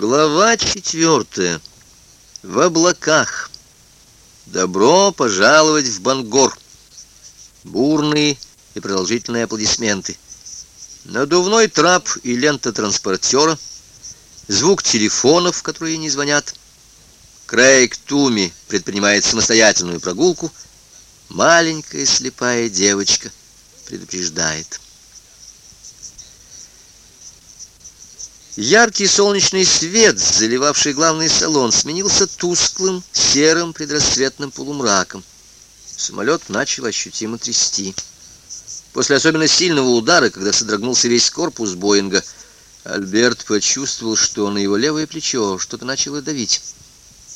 Глава четвертая. В облаках. Добро пожаловать в Бангор. Бурные и продолжительные аплодисменты. Надувной трап и лента транспортера. Звук телефонов, которые не звонят. Крейг Туми предпринимает самостоятельную прогулку. Маленькая слепая девочка предупреждает. Яркий солнечный свет, заливавший главный салон, сменился тусклым, серым предрассветным полумраком. Самолет начал ощутимо трясти. После особенно сильного удара, когда содрогнулся весь корпус Боинга, Альберт почувствовал, что на его левое плечо что-то начало давить.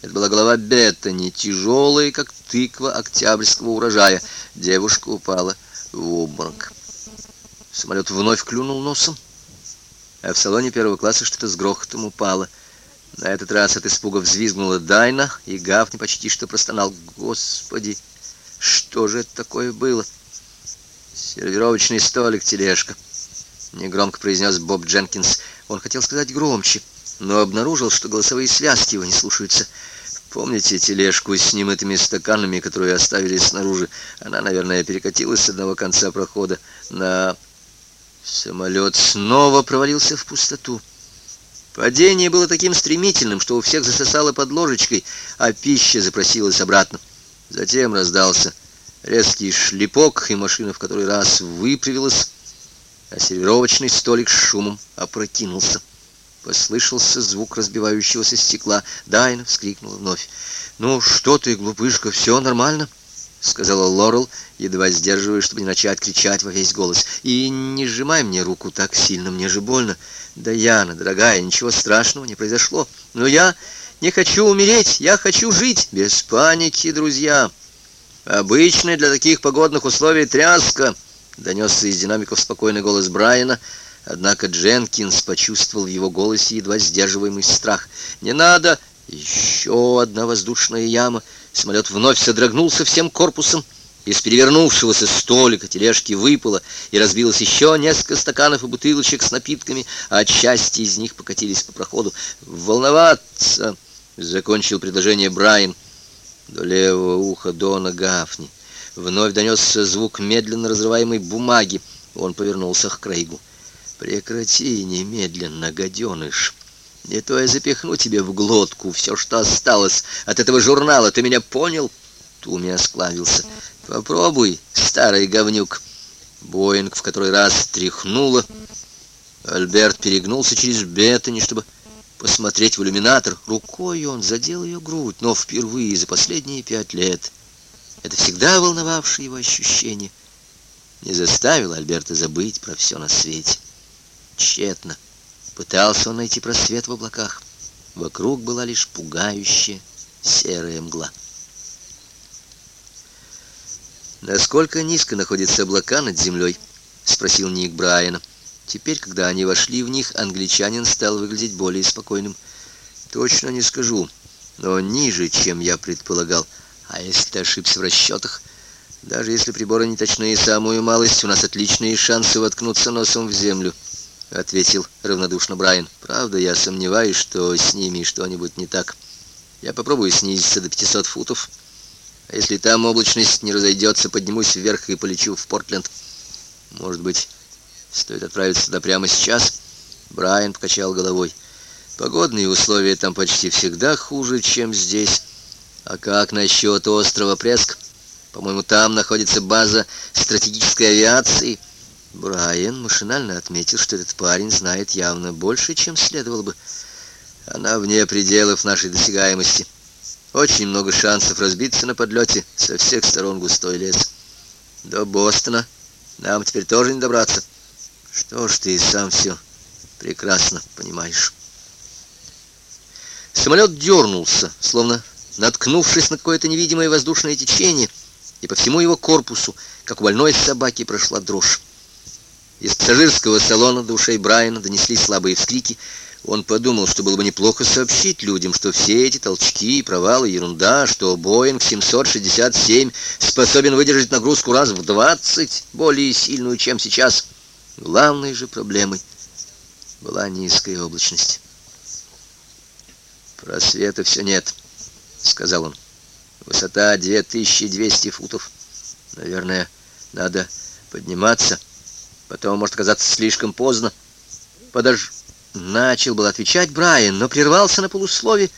Это была голова Беттани, тяжелая, как тыква октябрьского урожая. Девушка упала в обморок. Самолет вновь клюнул носом а в салоне первого класса что-то с грохотом упало. На этот раз от испуга взвизгнула Дайна, и Гафни почти что простонал. «Господи, что же это такое было?» «Сервировочный столик, тележка», — негромко произнес Боб Дженкинс. Он хотел сказать громче, но обнаружил, что голосовые связки его не слушаются. Помните тележку с немытыми стаканами, которую оставили снаружи? Она, наверное, перекатилась с одного конца прохода на Самолет снова провалился в пустоту. Падение было таким стремительным, что у всех засосало под ложечкой, а пища запросилась обратно. Затем раздался резкий шлепок, и машина в который раз выпрямилась, а сервировочный столик с шумом опрокинулся. Послышался звук разбивающегося стекла. Дайна вскрикнула вновь. «Ну что ты, глупышка, все нормально?» — сказала Лорел, едва сдерживая, чтобы не начать кричать во весь голос. «И не сжимай мне руку так сильно, мне же больно. Да, Яна, дорогая, ничего страшного не произошло. Но я не хочу умереть, я хочу жить. Без паники, друзья. Обычная для таких погодных условий тряска», — донесся из динамиков спокойный голос Брайана, Однако Дженкинс почувствовал в его голосе едва сдерживаемый страх. «Не надо!» Еще одна воздушная яма — Самолет вновь содрогнулся всем корпусом. Из перевернувшегося столика тележки выпало и разбилось еще несколько стаканов и бутылочек с напитками, а части из них покатились по проходу. «Волноваться!» — закончил предложение Брайан до левого уха Дона Гафни. Вновь донесся звук медленно разрываемой бумаги. Он повернулся к Крейгу. «Прекрати немедленно, гаденыш!» Не то я запихну тебе в глотку все, что осталось от этого журнала. Ты меня понял?» Туми осклавился. «Попробуй, старый говнюк». Боинг в который раз тряхнуло. Альберт перегнулся через бетани, чтобы посмотреть в иллюминатор. Рукой он задел ее грудь, но впервые за последние пять лет. Это всегда волновавшее его ощущение. Не заставило Альберта забыть про все на свете. Тщетно. Пытался он найти просвет в облаках. Вокруг была лишь пугающая серая мгла. «Насколько низко находятся облака над землей?» — спросил Ник Брайана. Теперь, когда они вошли в них, англичанин стал выглядеть более спокойным. «Точно не скажу, но ниже, чем я предполагал. А если ты ошибся в расчетах? Даже если приборы не точны и самую малость, у нас отличные шансы воткнуться носом в землю». — ответил равнодушно Брайан. «Правда, я сомневаюсь, что с ними что-нибудь не так. Я попробую снизиться до 500 футов. А если там облачность не разойдется, поднимусь вверх и полечу в Портленд. Может быть, стоит отправиться туда прямо сейчас?» Брайан покачал головой. «Погодные условия там почти всегда хуже, чем здесь. А как насчет острова Преск? По-моему, там находится база стратегической авиации». Брайан машинально отметил, что этот парень знает явно больше, чем следовало бы. Она вне пределов нашей досягаемости. Очень много шансов разбиться на подлете. Со всех сторон густой лес. До Бостона нам теперь тоже не добраться. Что ж ты сам все прекрасно понимаешь. Самолет дернулся, словно наткнувшись на какое-то невидимое воздушное течение, и по всему его корпусу, как у больной собаки, прошла дрожь. Из пассажирского салона до ушей Брайана донеслись слабые вскрики. Он подумал, что было бы неплохо сообщить людям, что все эти толчки и провалы — ерунда, что Боинг 767 способен выдержать нагрузку раз в 20, более сильную, чем сейчас. Главной же проблемой была низкая облачность. «Просвета все нет», — сказал он. «Высота 2200 футов. Наверное, надо подниматься. Потом может оказаться слишком поздно. Подож...» Начал был отвечать Брайан, но прервался на полуслове,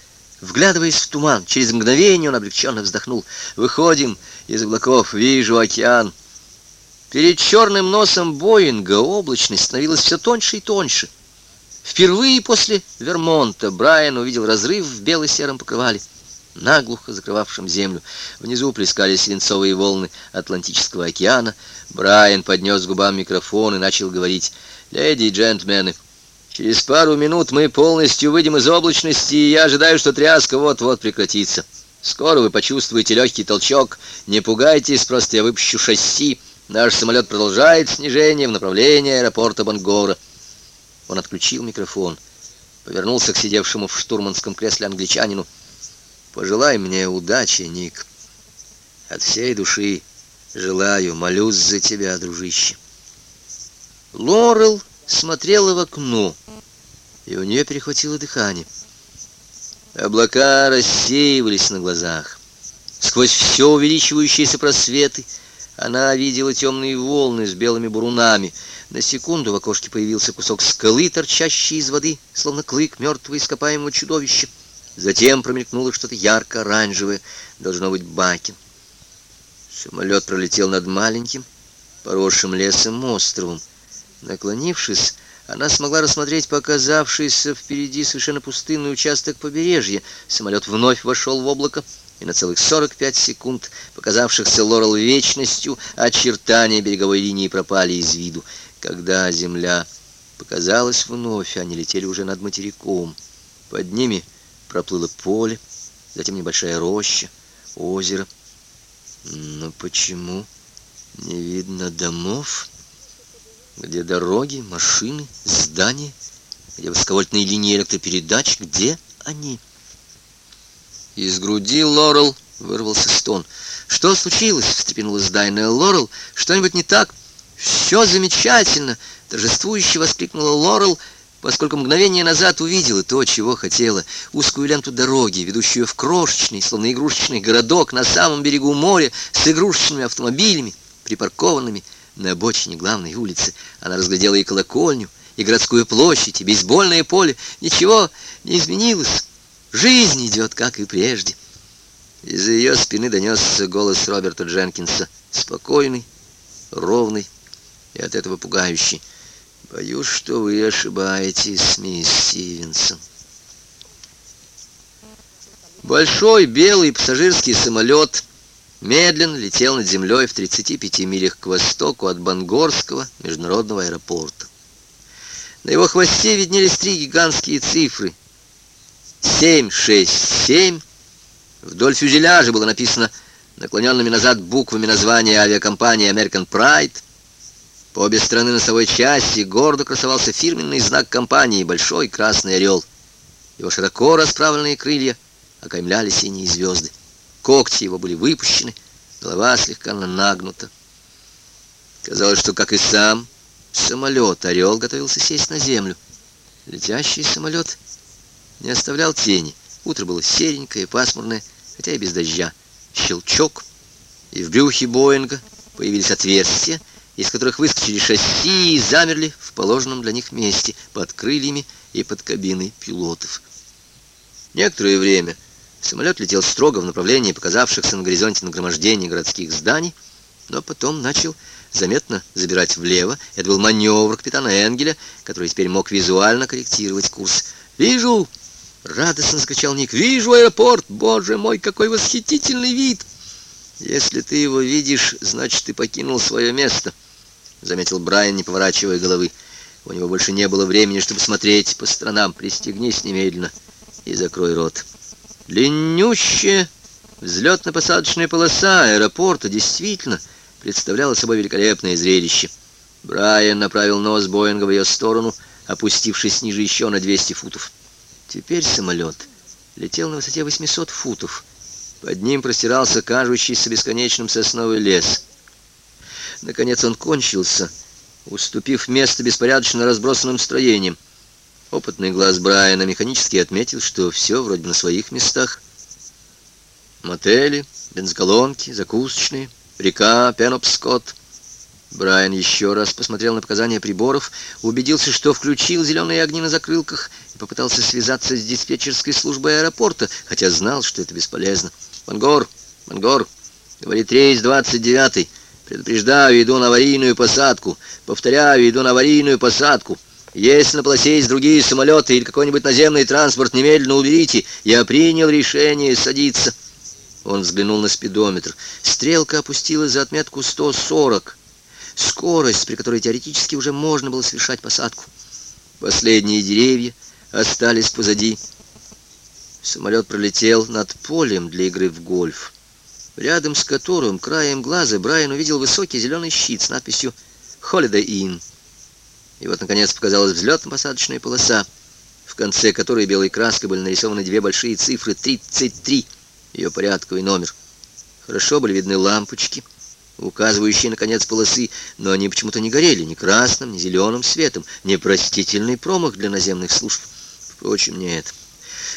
вглядываясь в туман. Через мгновение он облегченно вздохнул. «Выходим из облаков, вижу океан». Перед черным носом Боинга облачность становилась все тоньше и тоньше. Впервые после Вермонта Брайан увидел разрыв в бело-сером покрывале, наглухо закрывавшем землю. Внизу плескались свинцовые волны Атлантического океана. Брайан поднес к губам микрофон и начал говорить «Леди и джентльмены, через пару минут мы полностью выйдем из облачности, и я ожидаю, что тряска вот-вот прекратится. Скоро вы почувствуете легкий толчок. Не пугайтесь, просто я выпущу шасси». Наш самолет продолжает снижение в направлении аэропорта Бангора. Он отключил микрофон, повернулся к сидевшему в штурманском кресле англичанину. «Пожелай мне удачи, Ник. От всей души желаю, молюсь за тебя, дружище». Лорел смотрела в окно, и у нее перехватило дыхание. Облака рассеивались на глазах. Сквозь все увеличивающиеся просветы — она видела темные волны с белыми бурунами. На секунду в окошке появился кусок скалы, торчащий из воды, словно клык мертвого ископаемого чудовища. Затем промелькнуло что-то ярко-оранжевое, должно быть Бакин. Самолет пролетел над маленьким, поросшим лесом островом. Наклонившись, она смогла рассмотреть показавшийся впереди совершенно пустынный участок побережья. Самолет вновь вошел в облако, и на целых 45 секунд, показавшихся Лорел вечностью, очертания береговой линии пропали из виду. Когда земля показалась вновь, они летели уже над материком. Под ними проплыло поле, затем небольшая роща, озеро. Но почему не видно домов? Где дороги, машины, здания? Где высоковольтные линии электропередач? Где они? Из груди Лорел вырвался стон. «Что случилось?» — встрепенулась Дайна. «Лорел, что-нибудь не так?» «Все замечательно!» — торжествующе воскликнула Лорел, поскольку мгновение назад увидела то, чего хотела. Узкую ленту дороги, ведущую в крошечный, словно игрушечный городок на самом берегу моря с игрушечными автомобилями, припаркованными на обочине главной улицы. Она разглядела и колокольню, и городскую площадь, и бейсбольное поле. Ничего не изменилось. Жизнь идет, как и прежде. Из-за ее спины донесся голос Роберта Дженкинса, спокойный, ровный и от этого пугающий. «Боюсь, что вы ошибаетесь, мисс Стивенсон». Большой белый пассажирский самолет медленно летел над землей в 35 милях к востоку от Бангорского международного аэропорта. На его хвосте виднелись три гигантские цифры 767. Вдоль фюзеляжа было написано наклоненными назад буквами названия авиакомпании American Pride. По обе стороны носовой части гордо красовался фирменный знак компании «Большой красный орел». Его широко расправленные крылья окаймляли синие звезды. Когти его были выпущены, голова слегка нагнута. Казалось, что, как и сам самолет, орел готовился сесть на землю. Летящий самолет не оставлял тени. Утро было серенькое, пасмурное, хотя и без дождя. Щелчок, и в брюхе Боинга появились отверстия, из которых выскочили шасси и замерли в положенном для них месте, под крыльями и под кабиной пилотов. Некоторое время самолет летел строго в направлении показавшихся на горизонте нагромождений городских зданий, но потом начал заметно забирать влево. Это был маневр капитана Энгеля, который теперь мог визуально корректировать курс. «Вижу!» Радостно скачал Ник. «Вижу аэропорт! Боже мой, какой восхитительный вид!» «Если ты его видишь, значит, ты покинул свое место», — заметил Брайан, не поворачивая головы. У него больше не было времени, чтобы смотреть по сторонам. «Пристегнись немедленно и закрой рот». Длиннющая взлетно-посадочная полоса аэропорта действительно представляла собой великолепное зрелище. Брайан направил нос Боинга в ее сторону, опустившись ниже еще на 200 футов. Теперь самолет летел на высоте 800 футов. Под ним простирался кажущийся бесконечным сосновый лес. Наконец он кончился, уступив место беспорядочно разбросанным строениям. Опытный глаз Брайана механически отметил, что все вроде на своих местах. Мотели, бензоколонки, закусочные, река, Пенопскотт. Брайан еще раз посмотрел на показания приборов, убедился, что включил зеленые огни на закрылках и попытался связаться с диспетчерской службой аэропорта, хотя знал, что это бесполезно. «Мангор! Мангор! Говорит рейс 29-й. Предупреждаю, иду на аварийную посадку. Повторяю, иду на аварийную посадку». Если на полосе есть другие самолеты или какой-нибудь наземный транспорт, немедленно уберите. Я принял решение садиться. Он взглянул на спидометр. Стрелка опустилась за отметку 140. Скорость, при которой теоретически уже можно было совершать посадку. Последние деревья остались позади. Самолет пролетел над полем для игры в гольф, рядом с которым краем глаза Брайан увидел высокий зеленый щит с надписью «Holiday Inn». И вот, наконец, показалась взлетно-посадочная полоса, в конце которой белой краской были нарисованы две большие цифры 33, ее порядковый номер. Хорошо были видны лампочки, указывающие на конец полосы, но они почему-то не горели ни красным, ни зеленым светом. Непростительный промах для наземных служб. Впрочем, нет,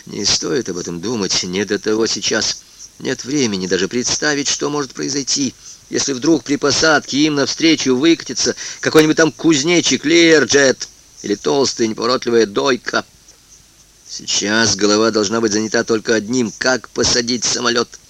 не стоит об этом думать, не до того сейчас. Нет времени даже представить, что может произойти. Если вдруг при посадке им навстречу выкатится какой-нибудь там кузнечик, Лерджет или толстая неповоротливая дойка. Сейчас голова должна быть занята только одним — как посадить самолет —